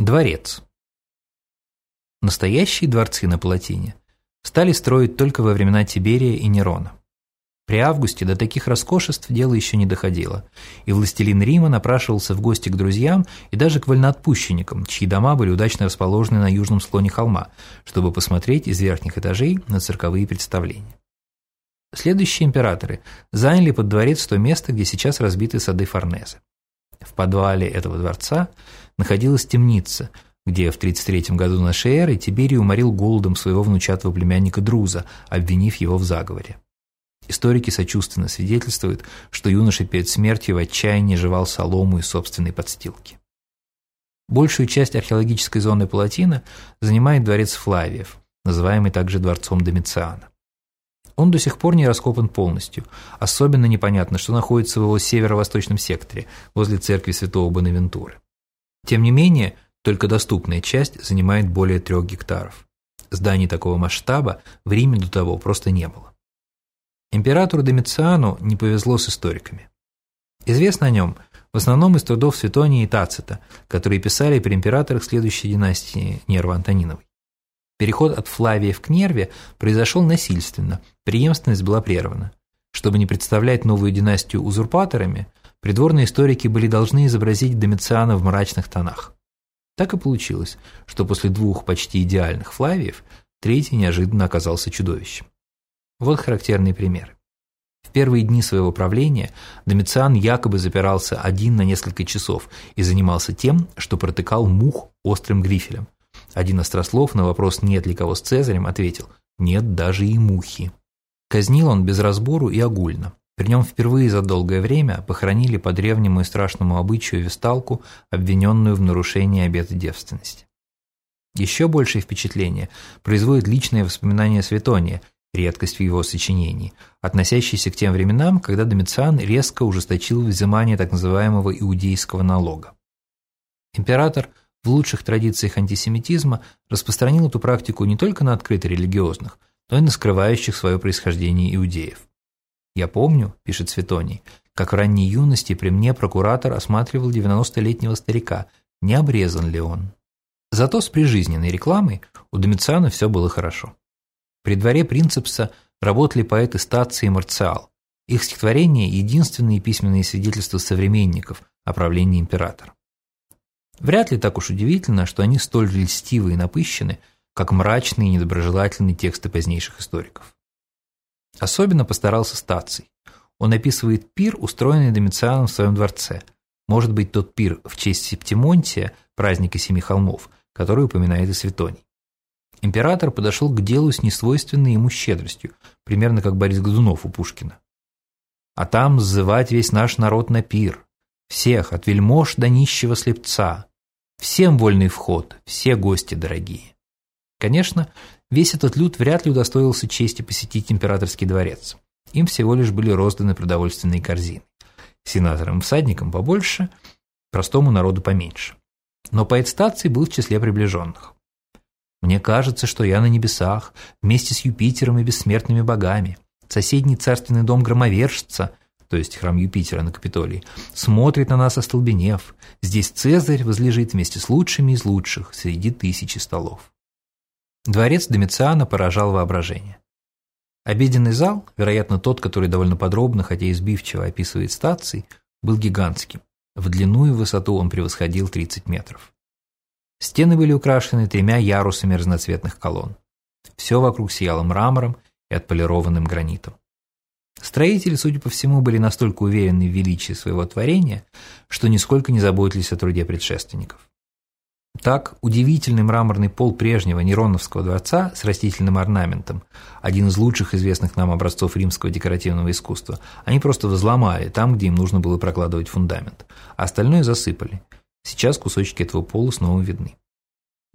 Дворец. Настоящие дворцы на Палатине стали строить только во времена Тиберия и Нерона. При Августе до таких роскошеств дело еще не доходило, и властелин Рима напрашивался в гости к друзьям и даже к вольноотпущенникам, чьи дома были удачно расположены на южном склоне холма, чтобы посмотреть из верхних этажей на цирковые представления. Следующие императоры заняли под дворец то место, где сейчас разбиты сады Форнезе. В подвале этого дворца находилась темница, где в 33 году нашей эры Тиберий уморил голодом своего внучатого племянника Друза, обвинив его в заговоре. Историки сочувственно свидетельствуют, что юноша перед смертью в отчаянии жевал солому из собственной подстилки. Большую часть археологической зоны Палатина занимает дворец Флавиев, называемый также дворцом Домициана. Он до сих пор не раскопан полностью. Особенно непонятно, что находится в его северо-восточном секторе, возле церкви святого Бонавентуры. Тем не менее, только доступная часть занимает более трех гектаров. Зданий такого масштаба в Риме до того просто не было. Императору Домициану не повезло с историками. Известно о нем в основном из трудов Светония и Тацита, которые писали при императорах следующей династии Нерва Антониновой. Переход от Флавия к Нерве произошел насильственно, преемственность была прервана. Чтобы не представлять новую династию узурпаторами, придворные историки были должны изобразить Домициана в мрачных тонах. Так и получилось, что после двух почти идеальных Флавиев третий неожиданно оказался чудовищем. Вот характерные примеры. В первые дни своего правления Домициан якобы запирался один на несколько часов и занимался тем, что протыкал мух острым грифелем – один острослов на вопрос «нет ли кого с Цезарем» ответил «нет даже и мухи». Казнил он без разбору и огульно. При нем впервые за долгое время похоронили по древнему и страшному обычаю весталку, обвиненную в нарушении обета девственности. Еще большее впечатление производит личное воспоминание Светония, редкость в его сочинении, относящееся к тем временам, когда Домициан резко ужесточил взимание так называемого иудейского налога. Император в лучших традициях антисемитизма распространил эту практику не только на открыто религиозных, но и на скрывающих свое происхождение иудеев. «Я помню», – пишет Светоний, – «как в ранней юности при мне прокуратор осматривал 90-летнего старика, не обрезан ли он». Зато с прижизненной рекламой у Домициана все было хорошо. При дворе Принцепса работали поэты Стаций и Марциал. Их стихотворения – единственные письменные свидетельства современников о правлении императора. Вряд ли так уж удивительно, что они столь льстивы и напыщены, как мрачные и недоброжелательные тексты позднейших историков. Особенно постарался Стаций. Он описывает пир, устроенный Домицианом в своем дворце. Может быть, тот пир в честь Септимонтия, праздника Семи холмов, который упоминает и Светоний. Император подошел к делу с несвойственной ему щедростью, примерно как Борис Годунов у Пушкина. «А там сзывать весь наш народ на пир, всех, от вельмож до нищего слепца, Всем вольный вход, все гости дорогие. Конечно, весь этот люд вряд ли удостоился чести посетить императорский дворец. Им всего лишь были розданы продовольственные корзины. Сенаторам и всадникам побольше, простому народу поменьше. Но поэт стации был в числе приближенных. «Мне кажется, что я на небесах, вместе с Юпитером и бессмертными богами. Соседний царственный дом громовержца то есть храм Юпитера на Капитолии, смотрит на нас остолбенев. Здесь Цезарь возлежит вместе с лучшими из лучших среди тысячи столов. Дворец Домициана поражал воображение. Обеденный зал, вероятно, тот, который довольно подробно, хотя и сбивчиво описывает стации, был гигантским. В длину и высоту он превосходил 30 метров. Стены были украшены тремя ярусами разноцветных колонн. Все вокруг сияло мрамором и отполированным гранитом. Строители, судя по всему, были настолько уверены в величии своего творения, что нисколько не заботились о труде предшественников. Так, удивительный мраморный пол прежнего Нероновского дворца с растительным орнаментом, один из лучших известных нам образцов римского декоративного искусства, они просто взломали там, где им нужно было прокладывать фундамент, а остальное засыпали. Сейчас кусочки этого пола снова видны.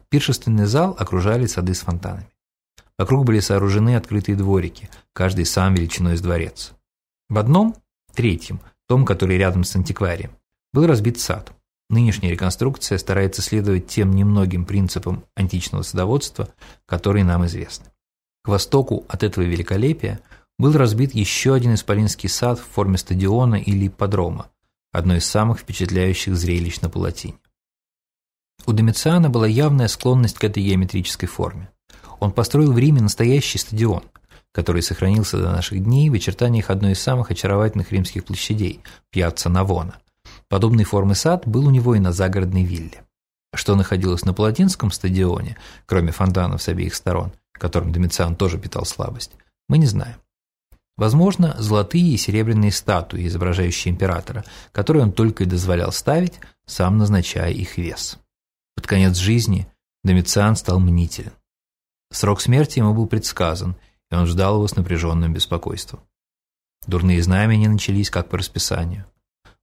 Пиршественный зал окружали сады с фонтанами. Вокруг были сооружены открытые дворики, каждый сам величиной с дворец. В одном, третьем, том, который рядом с антикварием, был разбит сад. Нынешняя реконструкция старается следовать тем немногим принципам античного садоводства, которые нам известны. К востоку от этого великолепия был разбит еще один исполинский сад в форме стадиона или ипподрома, одно из самых впечатляющих зрелищ на Палатине. У Домициана была явная склонность к этой геометрической форме. Он построил в Риме настоящий стадион, который сохранился до наших дней в очертаниях одной из самых очаровательных римских площадей – Пьяцца Навона. Подобной формы сад был у него и на загородной вилле. Что находилось на Палатинском стадионе, кроме фонтанов с обеих сторон, которым Домициан тоже питал слабость, мы не знаем. Возможно, золотые и серебряные статуи, изображающие императора, которые он только и дозволял ставить, сам назначая их вес. Под конец жизни Домициан стал мнителен. Срок смерти ему был предсказан, и он ждал его с напряженным беспокойством. Дурные знамения начались как по расписанию.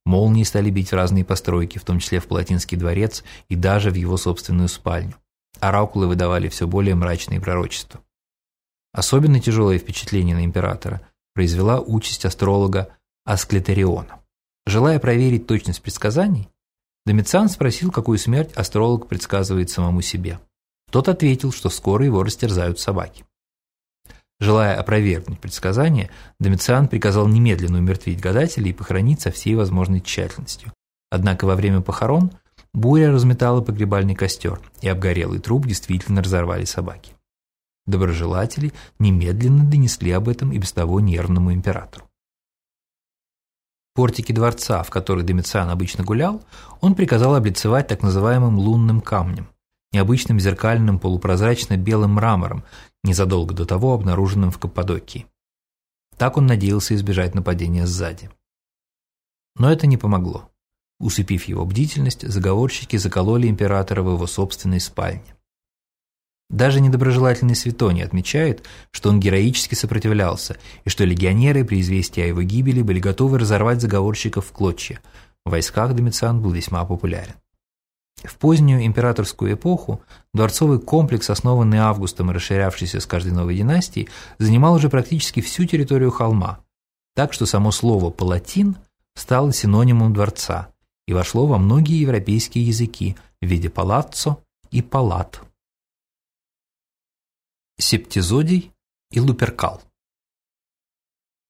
Молнии стали бить в разные постройки, в том числе в Палатинский дворец и даже в его собственную спальню. Оракулы выдавали все более мрачные пророчества. Особенно тяжелое впечатление на императора произвела участь астролога Асклетериона. Желая проверить точность предсказаний, Домициан спросил, какую смерть астролог предсказывает самому себе. Тот ответил, что скоро его растерзают собаки. Желая опровергнуть предсказание, Домициан приказал немедленно умертвить гадателя и похоронить со всей возможной тщательностью. Однако во время похорон буря разметала погребальный костер, и обгорелый труп действительно разорвали собаки. Доброжелатели немедленно донесли об этом и без того нервному императору. Портики дворца, в которых Домициан обычно гулял, он приказал облицевать так называемым лунным камнем, необычным зеркальным полупрозрачно-белым мрамором, незадолго до того обнаруженным в Каппадокии. Так он надеялся избежать нападения сзади. Но это не помогло. Усыпив его бдительность, заговорщики закололи императора в его собственной спальне. Даже недоброжелательный Светоний отмечает, что он героически сопротивлялся, и что легионеры при известии о его гибели были готовы разорвать заговорщиков в клочья. В войсках Домициан был весьма популярен. В позднюю императорскую эпоху дворцовый комплекс, основанный Августом и расширявшийся с каждой новой династией, занимал уже практически всю территорию холма, так что само слово «палатин» стало синонимом дворца и вошло во многие европейские языки в виде палаццо и палат. Септизодий и Луперкал.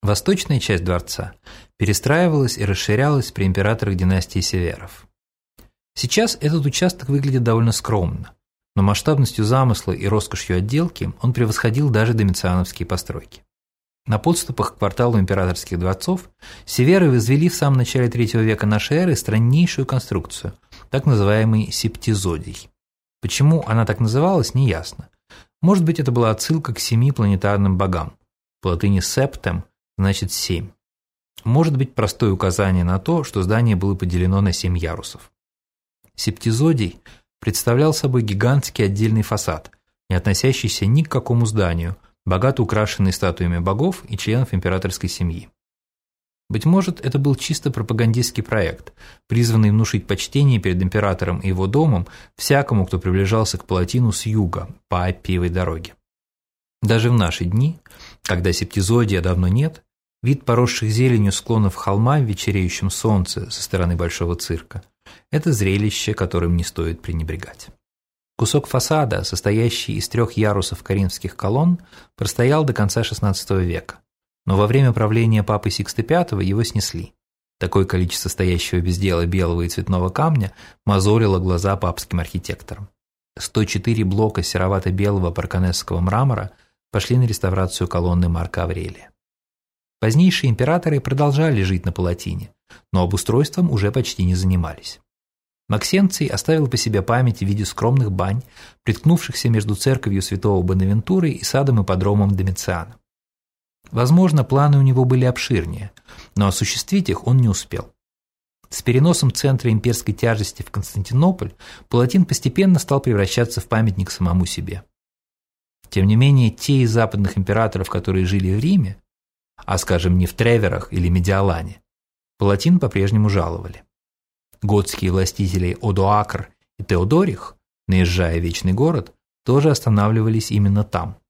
Восточная часть дворца перестраивалась и расширялась при императорах династии Северов. Сейчас этот участок выглядит довольно скромно, но масштабностью замысла и роскошью отделки он превосходил даже домициановские постройки. На подступах к кварталу императорских дворцов Северы возвели в самом начале III века нашей эры страннейшую конструкцию, так называемый септизодий. Почему она так называлась, неясно. Может быть, это была отсылка к семи планетарным богам. По латыни «септем» значит «семь». Может быть, простое указание на то, что здание было поделено на семь ярусов. Септизодий представлял собой гигантский отдельный фасад, не относящийся ни к какому зданию, богато украшенный статуями богов и членов императорской семьи. Быть может, это был чисто пропагандистский проект, призванный внушить почтение перед императором и его домом всякому, кто приближался к Палатину с юга, по Аппиевой дороге. Даже в наши дни, когда септизодия давно нет, вид поросших зеленью склонов холма в вечереющем солнце со стороны Большого цирка – это зрелище, которым не стоит пренебрегать. Кусок фасада, состоящий из трех ярусов коринфских колонн, простоял до конца XVI века но во время правления папы Сикста V его снесли. Такое количество стоящего без дела белого и цветного камня мозолило глаза папским архитекторам. 104 блока серовато-белого парканесского мрамора пошли на реставрацию колонны Марка Аврелия. Позднейшие императоры продолжали жить на Палатине, но обустройством уже почти не занимались. Максенций оставил по себе память в виде скромных бань, приткнувшихся между церковью святого Бонавентуры и садом и подромом Домициана. Возможно, планы у него были обширнее, но осуществить их он не успел. С переносом центра имперской тяжести в Константинополь Палатин постепенно стал превращаться в памятник самому себе. Тем не менее, те из западных императоров, которые жили в Риме, а, скажем, не в Треверах или Медиалане, Палатин по-прежнему жаловали. Готские властители Одоакр и Теодорих, наезжая в Вечный город, тоже останавливались именно там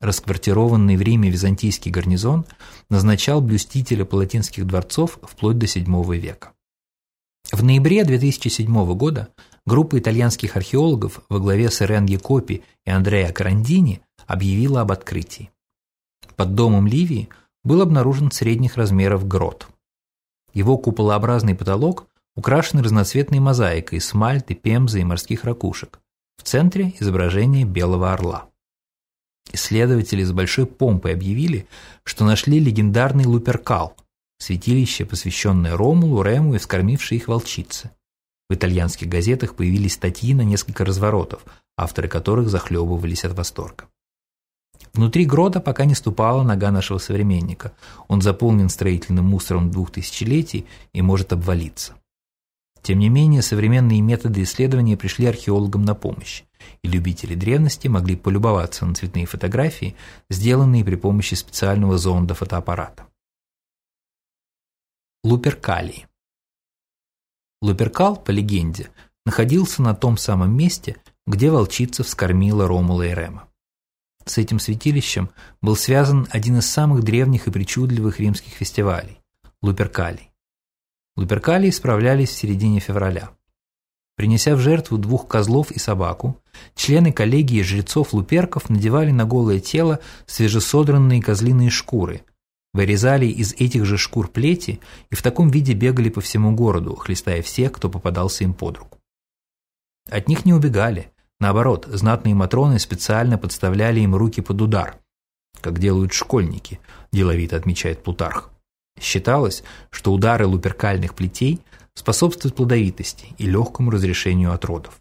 расквартированный в Риме византийский гарнизон назначал блюстителя палатинских дворцов вплоть до VII века. В ноябре 2007 года группа итальянских археологов во главе с Эренги Копи и Андреа Карандини объявила об открытии. Под домом Ливии был обнаружен средних размеров грот. Его куполообразный потолок украшены разноцветной мозаикой из смальты, пемзы и морских ракушек. В центре изображение белого орла. Исследователи с большой помпой объявили, что нашли легендарный Луперкал, святилище, посвященное Ромулу, Рему и вскормившей их волчице. В итальянских газетах появились статьи на несколько разворотов, авторы которых захлебывались от восторга. Внутри грота пока не ступала нога нашего современника. Он заполнен строительным мусором двух тысячелетий и может обвалиться. Тем не менее, современные методы исследования пришли археологам на помощь, и любители древности могли полюбоваться на цветные фотографии, сделанные при помощи специального зонда-фотоаппарата. Луперкалий Луперкал, по легенде, находился на том самом месте, где волчица вскормила Ромула и Рема. С этим святилищем был связан один из самых древних и причудливых римских фестивалей – Луперкалий. Луперкалии справлялись в середине февраля. Принеся в жертву двух козлов и собаку, члены коллегии жрецов-луперков надевали на голое тело свежесодранные козлиные шкуры, вырезали из этих же шкур плети и в таком виде бегали по всему городу, хлестая всех, кто попадался им под руку. От них не убегали, Наоборот, знатные матроны специально подставляли им руки под удар, как делают школьники, деловито отмечает Плутарх. Считалось, что удары луперкальных плетей способствуют плодовитости и легкому разрешению от родов.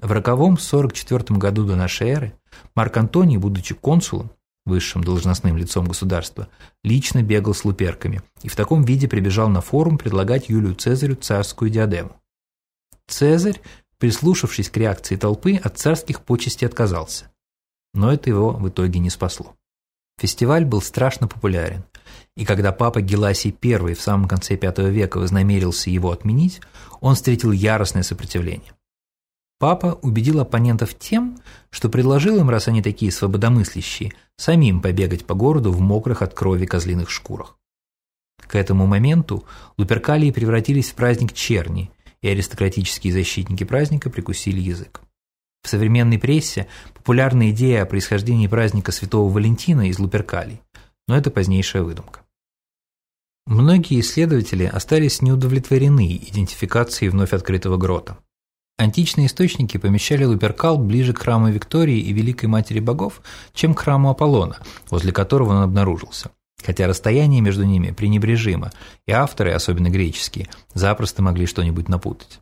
В роковом 44 году до нашей эры Марк Антоний, будучи консулом, высшим должностным лицом государства, лично бегал с луперками и в таком виде прибежал на форум предлагать Юлию Цезарю царскую диадему. Цезарь прислушавшись к реакции толпы, от царских почестей отказался. Но это его в итоге не спасло. Фестиваль был страшно популярен, и когда папа Геласий I в самом конце V века вознамерился его отменить, он встретил яростное сопротивление. Папа убедил оппонентов тем, что предложил им, раз они такие свободомыслящие, самим побегать по городу в мокрых от крови козлиных шкурах. К этому моменту Луперкалии превратились в праздник черни, и аристократические защитники праздника прикусили язык. В современной прессе популярна идея о происхождении праздника Святого Валентина из Луперкалий, но это позднейшая выдумка. Многие исследователи остались неудовлетворены идентификацией вновь открытого грота. Античные источники помещали Луперкал ближе к храму Виктории и Великой Матери Богов, чем к храму Аполлона, возле которого он обнаружился хотя расстояние между ними пренебрежимо, и авторы, особенно греческие, запросто могли что-нибудь напутать.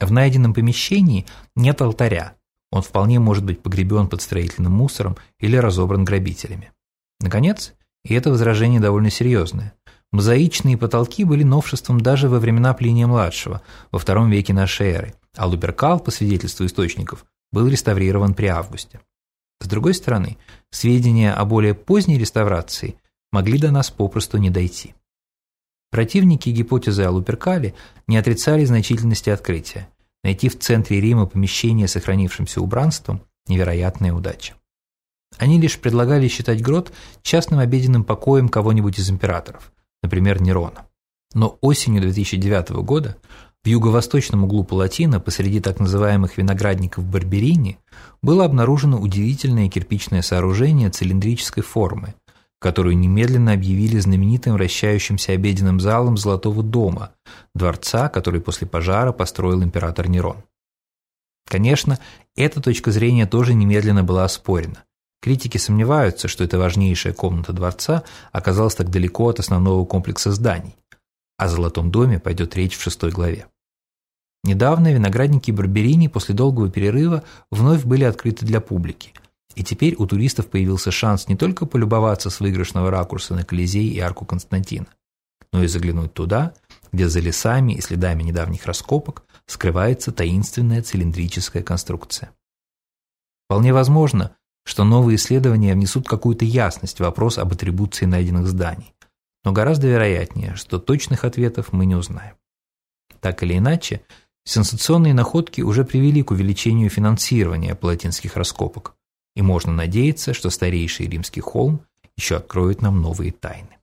В найденном помещении нет алтаря, он вполне может быть погребен под строительным мусором или разобран грабителями. Наконец, и это возражение довольно серьезное, мозаичные потолки были новшеством даже во времена Плиния-младшего, во втором веке нашей эры, а Луберкал, по свидетельству источников, был реставрирован при Августе. С другой стороны, сведения о более поздней реставрации могли до нас попросту не дойти. Противники гипотезы о Луперкале не отрицали значительности открытия. Найти в центре Рима помещение с сохранившимся убранством – невероятная удача. Они лишь предлагали считать грот частным обеденным покоем кого-нибудь из императоров, например, Нерона. Но осенью 2009 года в юго-восточном углу Палатина, посреди так называемых виноградников Барберини, было обнаружено удивительное кирпичное сооружение цилиндрической формы, которую немедленно объявили знаменитым вращающимся обеденным залом Золотого дома, дворца, который после пожара построил император Нерон. Конечно, эта точка зрения тоже немедленно была оспорена. Критики сомневаются, что эта важнейшая комната дворца оказалась так далеко от основного комплекса зданий. О Золотом доме пойдет речь в шестой главе. Недавно виноградники Барберини после долгого перерыва вновь были открыты для публики – и теперь у туристов появился шанс не только полюбоваться с выигрышного ракурса на Колизей и арку Константина, но и заглянуть туда, где за лесами и следами недавних раскопок скрывается таинственная цилиндрическая конструкция. Вполне возможно, что новые исследования внесут какую-то ясность в вопрос об атрибуции найденных зданий, но гораздо вероятнее, что точных ответов мы не узнаем. Так или иначе, сенсационные находки уже привели к увеличению финансирования палатинских раскопок, и можно надеяться, что старейший римский холм еще откроет нам новые тайны.